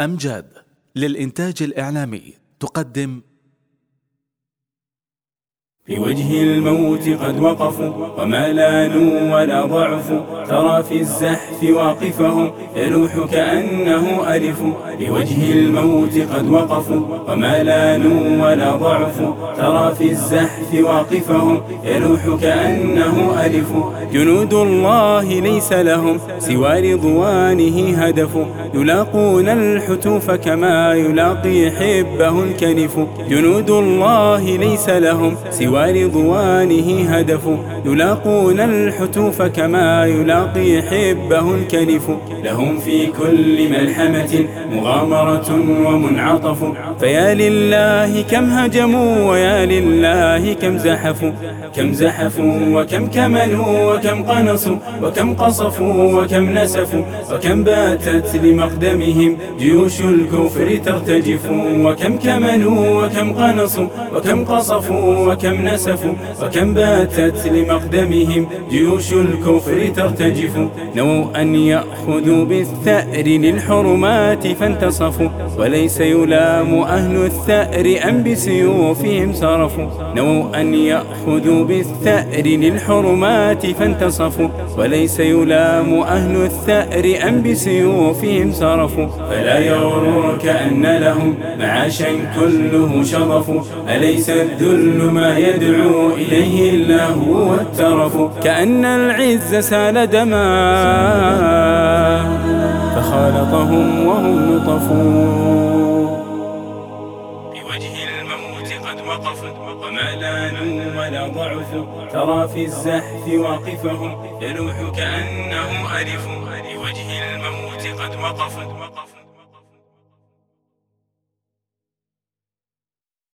أمجاد للإنتاج الإعلامي تقدم. في وجه الموت قد وقفوا وما لانوا ولا ضعفوا ترى في الزحف واقفهم يلوح كأنه ألف. لوجه الموت قد وقفوا وما لانوا ولا ضعفوا ترى في الزحف واقفهم يلوح كأنه ألف. جنود الله ليس لهم سوى رضوانه هدف. يلاقون الحتوف كما يلاقي حبه الكنف. جنود الله ليس لهم سوى ورضوانه هدف. يلاقون الحتوف كما يلاقي حبه الكنف. لهم في كل ملحمة مغامرة ومنعطف. فيا لله كم هجموا ويا لله كم زحفوا. كم زحفوا وكم كملوا وكم قنصوا. وكم قصفوا وكم نسفوا. وكم باتت لمقدمهم جيوش الكفر ترتجف وكم كملوا وكم قنصوا وكم قصفوا وكم نسفوا وكم باتت لمقدمهم جيوش الكفر ترتجف. نووا أن يأخذوا بالثأر للحرمات فانتصفوا وليس يلام أهل الثأر أم بسيوفهم صرفوا نووا أن يأخذوا بالثأر للحرمات فانتصفوا وليس يلام أهل الثأر أم بسيوفهم صرفوا فلا يغررك أن لهم معاشا كله شرف. أليس الذل ما يدعو إليه الله والترف؟ كأن العز سال دما فخالطهم وهم نطفوا بوجه الموت قد وقفوا وما لانوا ولا ضعفوا ترى في الزحف واقفهم يلوح كأنه ألف. لوجه الموت قد وقفوا